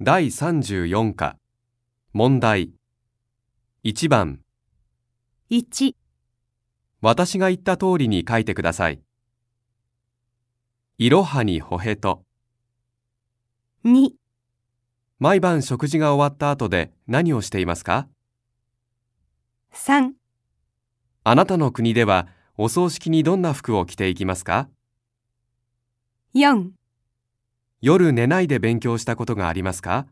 第34課。問題。1番。1、私が言った通りに書いてください。いろはにほへと。2、毎晩食事が終わった後で何をしていますか？3、あなたの国ではお葬式にどんな服を着ていきますか？4夜寝ないで勉強したことがありますか？